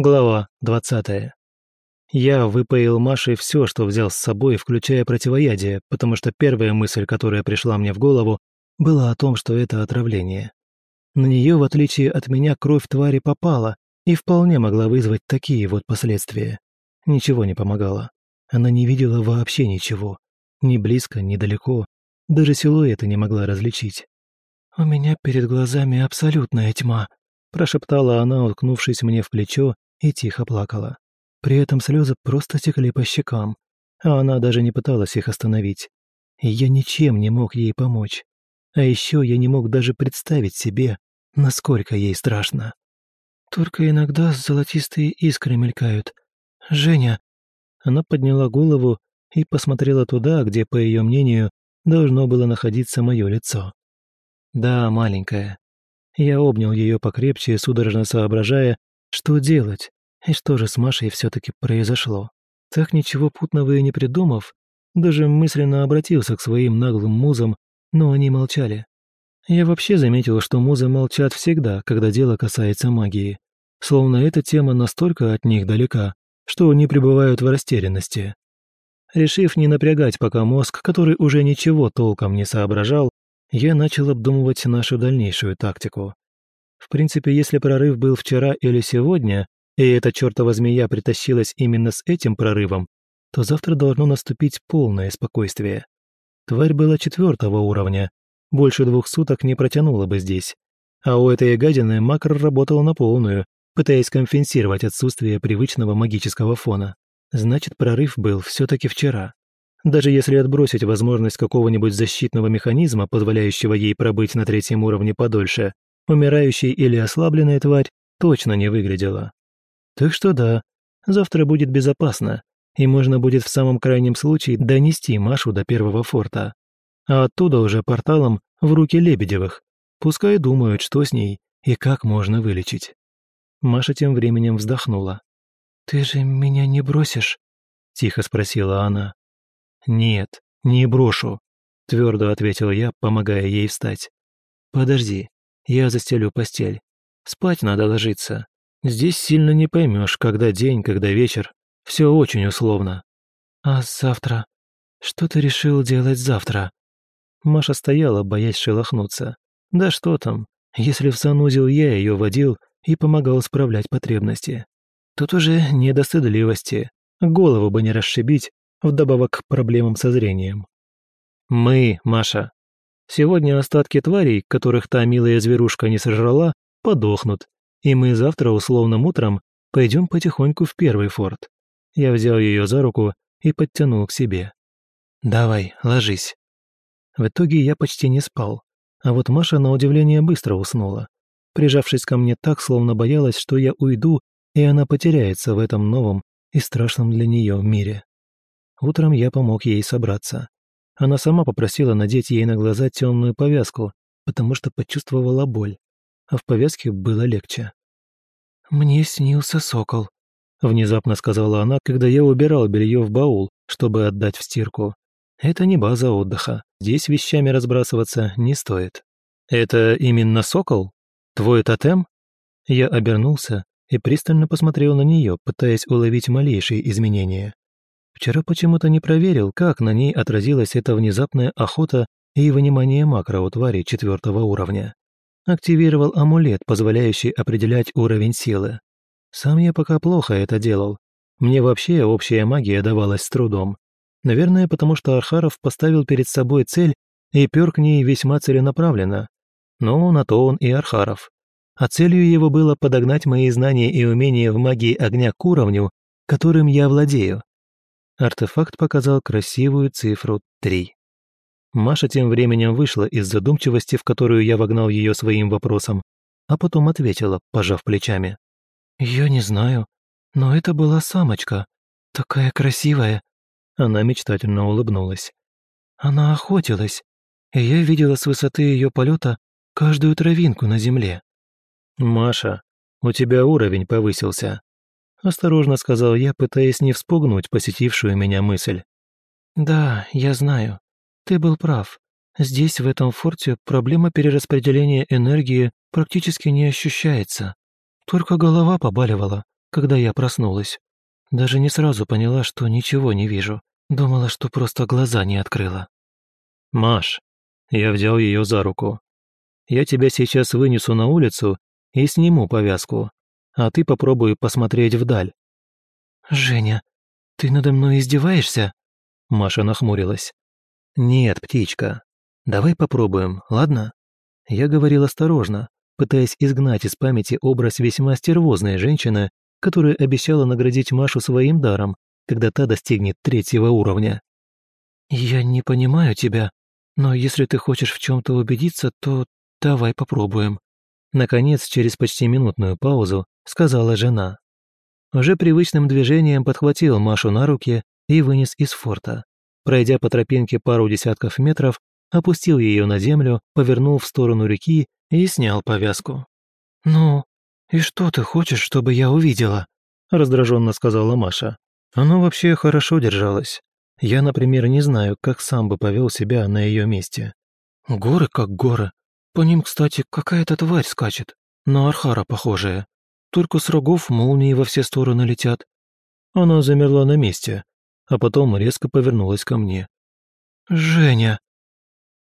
Глава 20. Я выпоил Маше все, что взял с собой, включая противоядие, потому что первая мысль, которая пришла мне в голову, была о том, что это отравление. На нее, в отличие от меня, кровь твари попала и вполне могла вызвать такие вот последствия. Ничего не помогало. Она не видела вообще ничего. Ни близко, ни далеко. Даже силуэты не могла различить. «У меня перед глазами абсолютная тьма», прошептала она, уткнувшись мне в плечо и тихо плакала. При этом слезы просто текли по щекам, а она даже не пыталась их остановить. Я ничем не мог ей помочь. А еще я не мог даже представить себе, насколько ей страшно. Только иногда золотистые искры мелькают. «Женя!» Она подняла голову и посмотрела туда, где, по ее мнению, должно было находиться мое лицо. «Да, маленькая, я обнял ее покрепче, судорожно соображая, что делать и что же с Машей все-таки произошло. Так ничего путного и не придумав, даже мысленно обратился к своим наглым музам, но они молчали. Я вообще заметил, что музы молчат всегда, когда дело касается магии. Словно эта тема настолько от них далека, что они пребывают в растерянности. Решив не напрягать пока мозг, который уже ничего толком не соображал, я начал обдумывать нашу дальнейшую тактику. В принципе, если прорыв был вчера или сегодня, и эта чертова змея притащилась именно с этим прорывом, то завтра должно наступить полное спокойствие. Тварь была четвертого уровня, больше двух суток не протянула бы здесь. А у этой гадины макро работал на полную, пытаясь компенсировать отсутствие привычного магического фона. Значит, прорыв был все-таки вчера. Даже если отбросить возможность какого-нибудь защитного механизма, позволяющего ей пробыть на третьем уровне подольше, умирающей или ослабленная тварь точно не выглядела. Так что да, завтра будет безопасно, и можно будет в самом крайнем случае донести Машу до первого форта. А оттуда уже порталом в руки Лебедевых. Пускай думают, что с ней и как можно вылечить. Маша тем временем вздохнула. «Ты же меня не бросишь?» – тихо спросила она. «Нет, не брошу», — твердо ответил я, помогая ей встать. «Подожди, я застелю постель. Спать надо ложиться. Здесь сильно не поймешь, когда день, когда вечер. Все очень условно». «А завтра? Что ты решил делать завтра?» Маша стояла, боясь шелохнуться. «Да что там, если в санузел я ее водил и помогал справлять потребности. Тут уже не до стыдливости. Голову бы не расшибить, вдобавок к проблемам со зрением. Мы, Маша. Сегодня остатки тварей, которых та милая зверушка не сожрала, подохнут, и мы завтра условным утром пойдем потихоньку в первый форт. Я взял ее за руку и подтянул к себе. «Давай, ложись». В итоге я почти не спал, а вот Маша на удивление быстро уснула, прижавшись ко мне так, словно боялась, что я уйду, и она потеряется в этом новом и страшном для нее мире. Утром я помог ей собраться. Она сама попросила надеть ей на глаза темную повязку, потому что почувствовала боль, а в повязке было легче. «Мне снился сокол», — внезапно сказала она, когда я убирал белье в баул, чтобы отдать в стирку. «Это не база отдыха. Здесь вещами разбрасываться не стоит». «Это именно сокол? Твой тотем?» Я обернулся и пристально посмотрел на нее, пытаясь уловить малейшие изменения. Вчера почему-то не проверил, как на ней отразилась эта внезапная охота и вынимание макро у твари четвертого уровня. Активировал амулет, позволяющий определять уровень силы. Сам я пока плохо это делал. Мне вообще общая магия давалась с трудом. Наверное, потому что Архаров поставил перед собой цель и пер к ней весьма целенаправленно. Но на то он и Архаров. А целью его было подогнать мои знания и умения в магии огня к уровню, которым я владею. Артефакт показал красивую цифру 3. Маша тем временем вышла из задумчивости, в которую я вогнал ее своим вопросом, а потом ответила, пожав плечами. «Я не знаю, но это была самочка, такая красивая». Она мечтательно улыбнулась. Она охотилась, и я видела с высоты ее полета каждую травинку на земле. «Маша, у тебя уровень повысился», Осторожно сказал я, пытаясь не вспугнуть посетившую меня мысль. «Да, я знаю. Ты был прав. Здесь, в этом форте, проблема перераспределения энергии практически не ощущается. Только голова побаливала, когда я проснулась. Даже не сразу поняла, что ничего не вижу. Думала, что просто глаза не открыла. «Маш», я взял ее за руку. «Я тебя сейчас вынесу на улицу и сниму повязку, а ты попробуй посмотреть вдаль». «Женя, ты надо мной издеваешься?» Маша нахмурилась. «Нет, птичка, давай попробуем, ладно?» Я говорил осторожно, пытаясь изгнать из памяти образ весьма стервозной женщины, которая обещала наградить Машу своим даром, когда та достигнет третьего уровня. «Я не понимаю тебя, но если ты хочешь в чем то убедиться, то давай попробуем». Наконец, через почти минутную паузу, сказала жена. Уже привычным движением подхватил Машу на руки и вынес из форта. Пройдя по тропинке пару десятков метров, опустил ее на землю, повернул в сторону реки и снял повязку. «Ну, и что ты хочешь, чтобы я увидела?» раздраженно сказала Маша. Она вообще хорошо держалась. Я, например, не знаю, как сам бы повел себя на ее месте. Горы как горы. По ним, кстати, какая-то тварь скачет. На Архара похожая. Только с рогов молнии во все стороны летят. Она замерла на месте, а потом резко повернулась ко мне. «Женя!»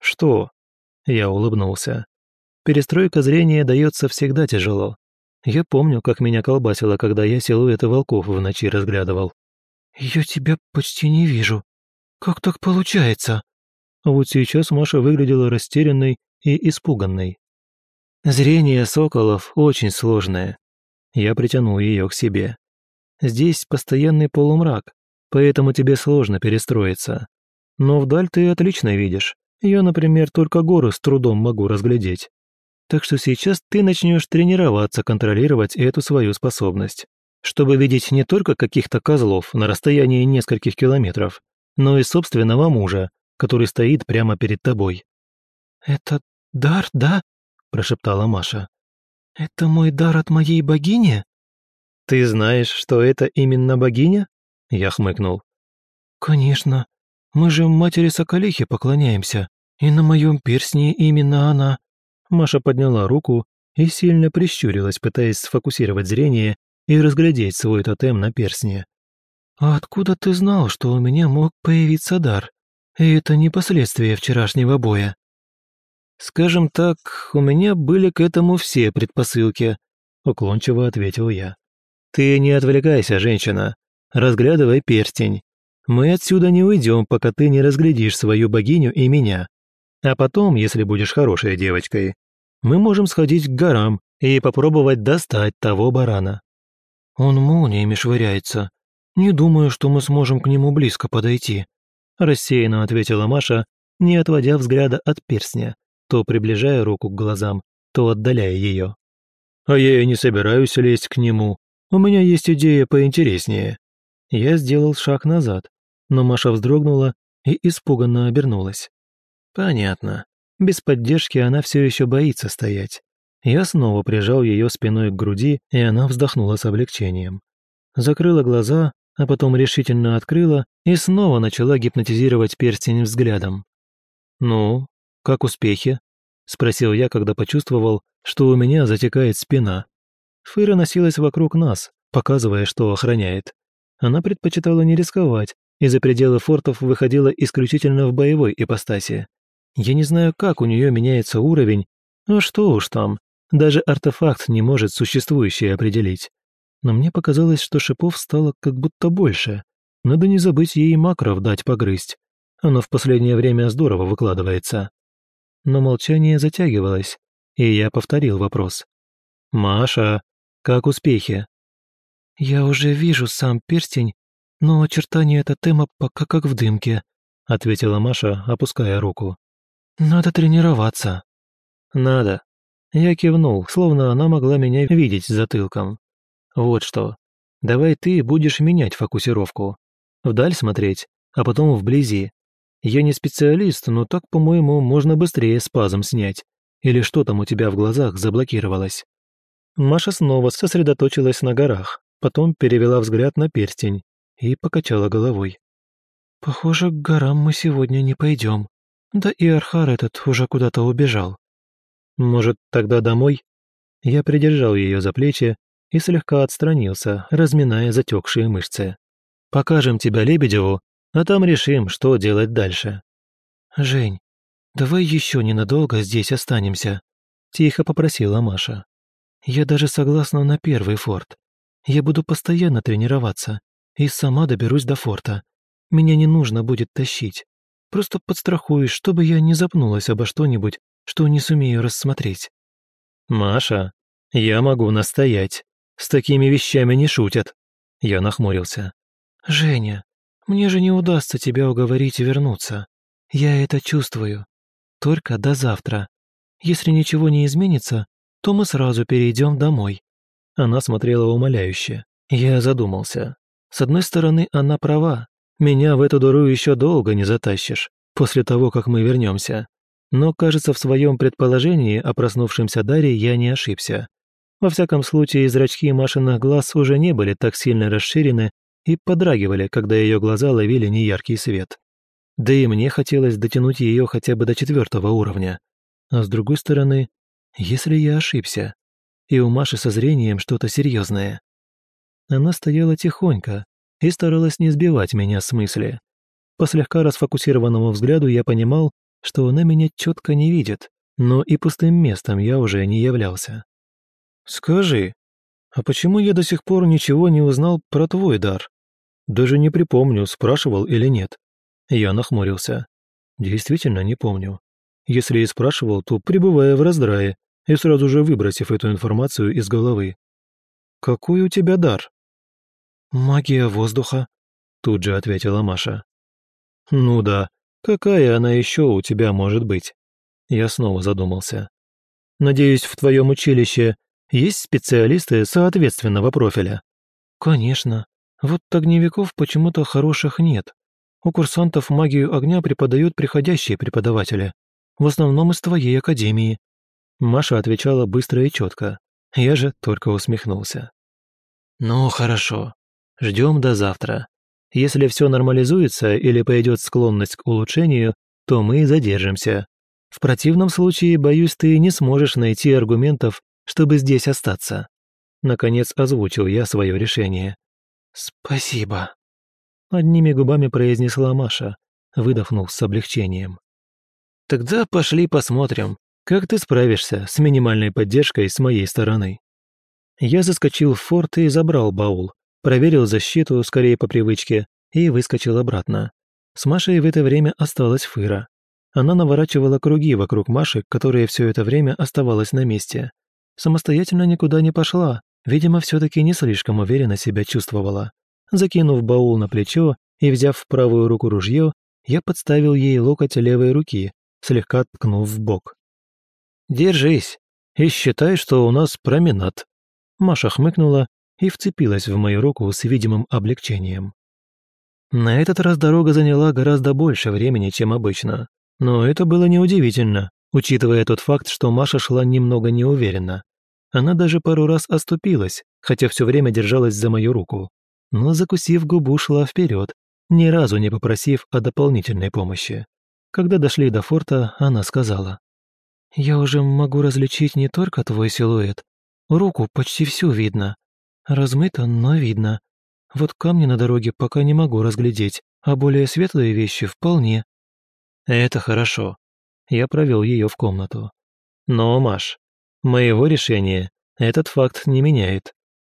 «Что?» Я улыбнулся. Перестройка зрения дается всегда тяжело. Я помню, как меня колбасило, когда я силуэты волков в ночи разглядывал. «Я тебя почти не вижу. Как так получается?» А вот сейчас Маша выглядела растерянной и испуганной. Зрение соколов очень сложное. Я притянул ее к себе. Здесь постоянный полумрак, поэтому тебе сложно перестроиться. Но вдаль ты отлично видишь. Я, например, только горы с трудом могу разглядеть. Так что сейчас ты начнешь тренироваться контролировать эту свою способность чтобы видеть не только каких-то козлов на расстоянии нескольких километров, но и собственного мужа, который стоит прямо перед тобой. «Это дар, да?» – прошептала Маша. «Это мой дар от моей богини?» «Ты знаешь, что это именно богиня?» – я хмыкнул. «Конечно. Мы же матери Соколихи поклоняемся, и на моем перстне именно она». Маша подняла руку и сильно прищурилась, пытаясь сфокусировать зрение и разглядеть свой тотем на перстне. «А откуда ты знал, что у меня мог появиться дар? И это не последствия вчерашнего боя?» «Скажем так, у меня были к этому все предпосылки», — уклончиво ответил я. «Ты не отвлекайся, женщина. Разглядывай перстень. Мы отсюда не уйдем, пока ты не разглядишь свою богиню и меня. А потом, если будешь хорошей девочкой, мы можем сходить к горам и попробовать достать того барана. Он молниями швыряется. Не думаю, что мы сможем к нему близко подойти», рассеянно ответила Маша, не отводя взгляда от перстня, то приближая руку к глазам, то отдаляя ее. «А я и не собираюсь лезть к нему. У меня есть идея поинтереснее». Я сделал шаг назад, но Маша вздрогнула и испуганно обернулась. «Понятно. Без поддержки она все еще боится стоять. Я снова прижал ее спиной к груди, и она вздохнула с облегчением. Закрыла глаза, а потом решительно открыла и снова начала гипнотизировать перстень взглядом. «Ну, как успехи?» – спросил я, когда почувствовал, что у меня затекает спина. Фыра носилась вокруг нас, показывая, что охраняет. Она предпочитала не рисковать, и за пределы фортов выходила исключительно в боевой ипостаси. Я не знаю, как у нее меняется уровень, а что уж там, даже артефакт не может существующее определить. Но мне показалось, что шипов стало как будто больше. Надо не забыть ей макров дать погрызть. Оно в последнее время здорово выкладывается. Но молчание затягивалось, и я повторил вопрос. «Маша, как успехи?» «Я уже вижу сам перстень, но очертания тотема пока как в дымке», ответила Маша, опуская руку. «Надо тренироваться». «Надо. Я кивнул, словно она могла меня видеть затылком. Вот что. Давай ты будешь менять фокусировку. Вдаль смотреть, а потом вблизи. Я не специалист, но так, по-моему, можно быстрее спазм снять. Или что там у тебя в глазах заблокировалось? Маша снова сосредоточилась на горах, потом перевела взгляд на перстень и покачала головой. «Похоже, к горам мы сегодня не пойдем. Да и Архар этот уже куда-то убежал. Может, тогда домой? Я придержал ее за плечи и слегка отстранился, разминая затекшие мышцы. «Покажем тебя Лебедеву, а там решим, что делать дальше». «Жень, давай еще ненадолго здесь останемся», – тихо попросила Маша. «Я даже согласна на первый форт. Я буду постоянно тренироваться и сама доберусь до форта. Меня не нужно будет тащить. Просто подстрахуешь, чтобы я не запнулась обо что-нибудь, что не сумею рассмотреть». «Маша, я могу настоять. С такими вещами не шутят». Я нахмурился. «Женя, мне же не удастся тебя уговорить вернуться. Я это чувствую. Только до завтра. Если ничего не изменится, то мы сразу перейдем домой». Она смотрела умоляюще. Я задумался. С одной стороны, она права. Меня в эту дуру еще долго не затащишь, после того, как мы вернемся. Но, кажется, в своем предположении о проснувшемся Даре я не ошибся. Во всяком случае, зрачки Машиных глаз уже не были так сильно расширены и подрагивали, когда ее глаза ловили неяркий свет. Да и мне хотелось дотянуть ее хотя бы до четвертого уровня. А с другой стороны, если я ошибся, и у Маши со зрением что-то серьезное. Она стояла тихонько и старалась не сбивать меня с мысли. По слегка расфокусированному взгляду я понимал, что она меня четко не видит, но и пустым местом я уже не являлся. «Скажи, а почему я до сих пор ничего не узнал про твой дар? Даже не припомню, спрашивал или нет». Я нахмурился. Действительно не помню. Если и спрашивал, то пребывая в раздрае и сразу же выбросив эту информацию из головы. «Какой у тебя дар?» «Магия воздуха», — тут же ответила Маша. «Ну да, какая она еще у тебя может быть?» Я снова задумался. «Надеюсь, в твоем училище есть специалисты соответственного профиля?» «Конечно. Вот огневиков почему-то хороших нет. У курсантов магию огня преподают приходящие преподаватели. В основном из твоей академии». Маша отвечала быстро и четко. Я же только усмехнулся. «Ну, хорошо. Ждем до завтра. Если все нормализуется или пойдет склонность к улучшению, то мы задержимся. В противном случае, боюсь, ты не сможешь найти аргументов, чтобы здесь остаться». Наконец озвучил я свое решение. «Спасибо», — одними губами произнесла Маша, выдохнув с облегчением. «Тогда пошли посмотрим, как ты справишься с минимальной поддержкой с моей стороны». Я заскочил в форт и забрал баул, проверил защиту, скорее по привычке, и выскочил обратно. С Машей в это время осталась Фыра. Она наворачивала круги вокруг Маши, которая все это время оставалась на месте. Самостоятельно никуда не пошла, видимо, все таки не слишком уверенно себя чувствовала. Закинув баул на плечо и взяв в правую руку ружье, я подставил ей локоть левой руки, слегка ткнув в бок. «Держись и считай, что у нас променад». Маша хмыкнула и вцепилась в мою руку с видимым облегчением. На этот раз дорога заняла гораздо больше времени, чем обычно. Но это было неудивительно, учитывая тот факт, что Маша шла немного неуверенно. Она даже пару раз оступилась, хотя все время держалась за мою руку. Но, закусив губу, шла вперед, ни разу не попросив о дополнительной помощи. Когда дошли до форта, она сказала. «Я уже могу различить не только твой силуэт. Руку почти всю видно. Размыто, но видно. Вот камни на дороге пока не могу разглядеть, а более светлые вещи вполне. Это хорошо. Я провел ее в комнату. Но, Маш, моего решения этот факт не меняет.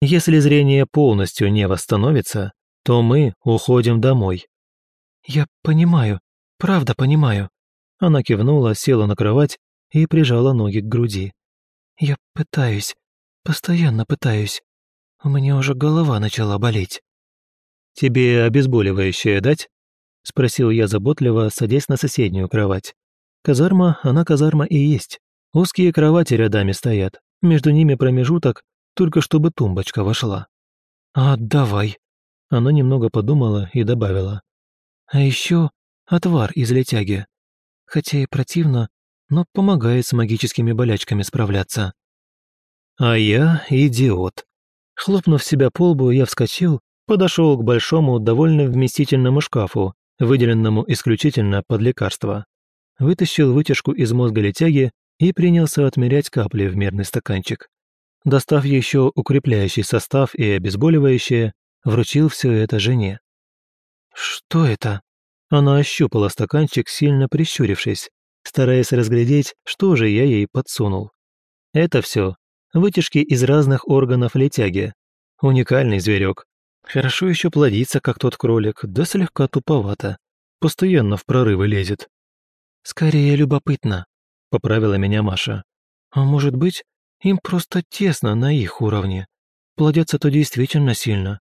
Если зрение полностью не восстановится, то мы уходим домой. Я понимаю, правда понимаю. Она кивнула, села на кровать и прижала ноги к груди. Я пытаюсь, постоянно пытаюсь. У меня уже голова начала болеть. «Тебе обезболивающее дать?» — спросил я заботливо, садясь на соседнюю кровать. Казарма, она казарма и есть. Узкие кровати рядами стоят, между ними промежуток, только чтобы тумбочка вошла. «А, давай». Она немного подумала и добавила. «А еще отвар из летяги. Хотя и противно, но помогает с магическими болячками справляться». «А я идиот», Хлопнув себя по лбу, я вскочил, подошел к большому, довольно вместительному шкафу, выделенному исключительно под лекарства. Вытащил вытяжку из мозга летяги и принялся отмерять капли в мерный стаканчик. Достав еще укрепляющий состав и обезболивающее, вручил все это жене. «Что это?» Она ощупала стаканчик, сильно прищурившись, стараясь разглядеть, что же я ей подсунул. Это все вытяжки из разных органов летяги. Уникальный зверек. Хорошо еще плодится, как тот кролик, да слегка туповато. Постоянно в прорывы лезет. «Скорее любопытно», — поправила меня Маша. «А может быть, им просто тесно на их уровне. Плодятся-то действительно сильно.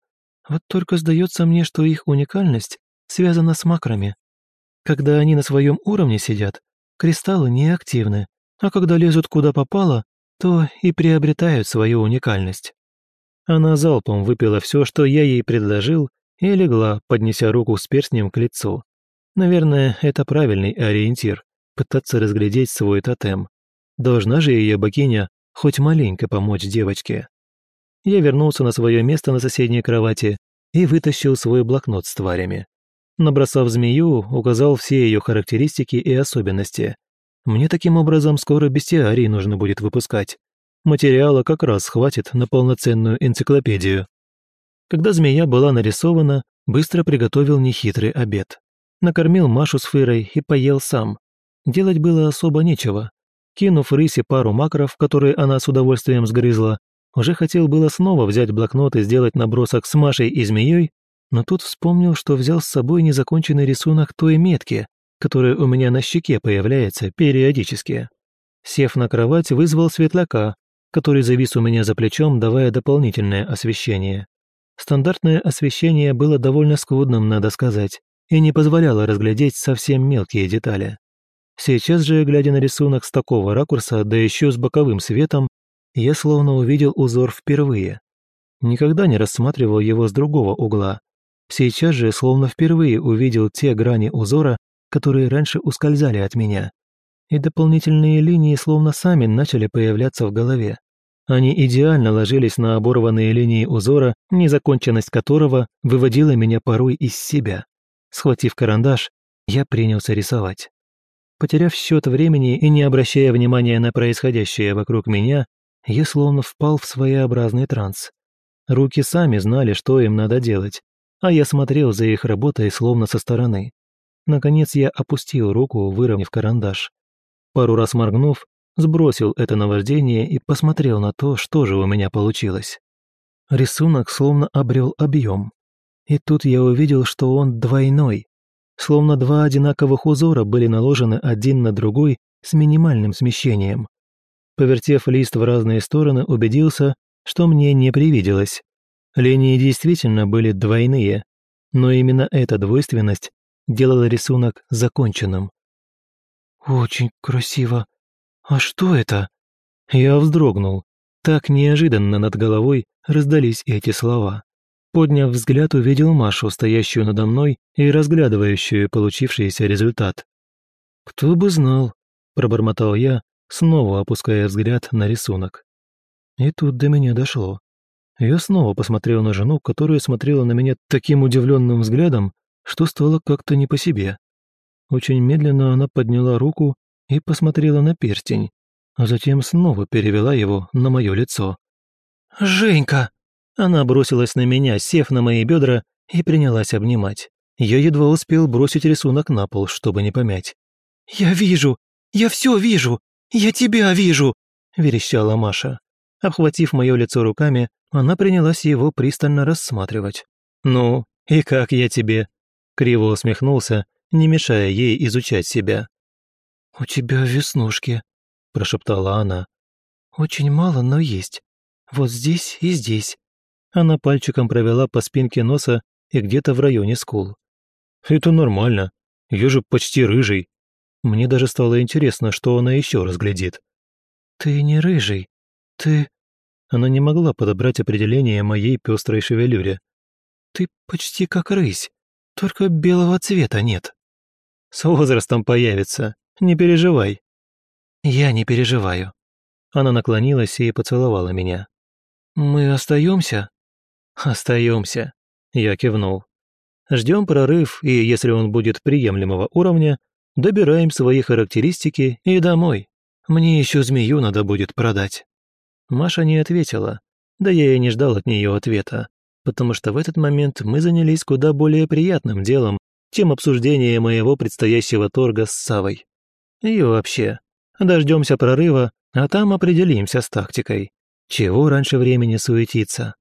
Вот только сдается мне, что их уникальность связана с макрами. Когда они на своем уровне сидят, кристаллы неактивны, а когда лезут куда попало, то и приобретают свою уникальность. Она залпом выпила все, что я ей предложил, и легла, поднеся руку с перстнем к лицу. Наверное, это правильный ориентир – пытаться разглядеть свой тотем. Должна же ее богиня хоть маленько помочь девочке. Я вернулся на свое место на соседней кровати и вытащил свой блокнот с тварями. Набросав змею, указал все ее характеристики и особенности. Мне таким образом скоро бестиарий нужно будет выпускать. Материала как раз хватит на полноценную энциклопедию. Когда змея была нарисована, быстро приготовил нехитрый обед. Накормил Машу с Фырой и поел сам. Делать было особо нечего. Кинув рысе пару макров, которые она с удовольствием сгрызла, уже хотел было снова взять блокнот и сделать набросок с Машей и змеей, но тут вспомнил, что взял с собой незаконченный рисунок той метки, которая у меня на щеке появляется периодически. Сев на кровать, вызвал светляка, который завис у меня за плечом, давая дополнительное освещение. Стандартное освещение было довольно скудным, надо сказать, и не позволяло разглядеть совсем мелкие детали. Сейчас же, глядя на рисунок с такого ракурса, да еще с боковым светом, я словно увидел узор впервые. Никогда не рассматривал его с другого угла. Сейчас же словно впервые увидел те грани узора, которые раньше ускользали от меня. И дополнительные линии словно сами начали появляться в голове. Они идеально ложились на оборванные линии узора, незаконченность которого выводила меня порой из себя. Схватив карандаш, я принялся рисовать. Потеряв счет времени и не обращая внимания на происходящее вокруг меня, я словно впал в своеобразный транс. Руки сами знали, что им надо делать, а я смотрел за их работой словно со стороны. Наконец я опустил руку, выровняв карандаш. Пару раз моргнув, сбросил это наваждение и посмотрел на то, что же у меня получилось. Рисунок словно обрел объем. И тут я увидел, что он двойной, словно два одинаковых узора были наложены один на другой с минимальным смещением. Повертев лист в разные стороны, убедился, что мне не привиделось. Линии действительно были двойные, но именно эта двойственность делала рисунок законченным. «Очень красиво. А что это?» Я вздрогнул. Так неожиданно над головой раздались эти слова. Подняв взгляд, увидел Машу, стоящую надо мной и разглядывающую получившийся результат. «Кто бы знал», – пробормотал я, снова опуская взгляд на рисунок. И тут до меня дошло. Я снова посмотрел на жену, которая смотрела на меня таким удивленным взглядом, что стало как-то не по себе. Очень медленно она подняла руку и посмотрела на перстень, а затем снова перевела его на мое лицо. «Женька!» Она бросилась на меня, сев на мои бедра, и принялась обнимать. Я едва успел бросить рисунок на пол, чтобы не помять. «Я вижу! Я все вижу! Я тебя вижу!» – верещала Маша. Обхватив мое лицо руками, она принялась его пристально рассматривать. «Ну, и как я тебе?» – криво усмехнулся, не мешая ей изучать себя. «У тебя веснушки», – прошептала она. «Очень мало, но есть. Вот здесь и здесь. Она пальчиком провела по спинке носа и где-то в районе скул. «Это нормально. Я же почти рыжий». Мне даже стало интересно, что она еще разглядит. «Ты не рыжий. Ты...» Она не могла подобрать определение моей пестрой шевелюре. «Ты почти как рысь, только белого цвета нет». «С возрастом появится. Не переживай». «Я не переживаю». Она наклонилась и поцеловала меня. «Мы остаемся? «Остаемся», — я кивнул. «Ждем прорыв, и если он будет приемлемого уровня, добираем свои характеристики и домой. Мне еще змею надо будет продать». Маша не ответила, да я и не ждал от нее ответа, потому что в этот момент мы занялись куда более приятным делом, чем обсуждение моего предстоящего торга с Савой. И вообще, дождемся прорыва, а там определимся с тактикой. Чего раньше времени суетиться?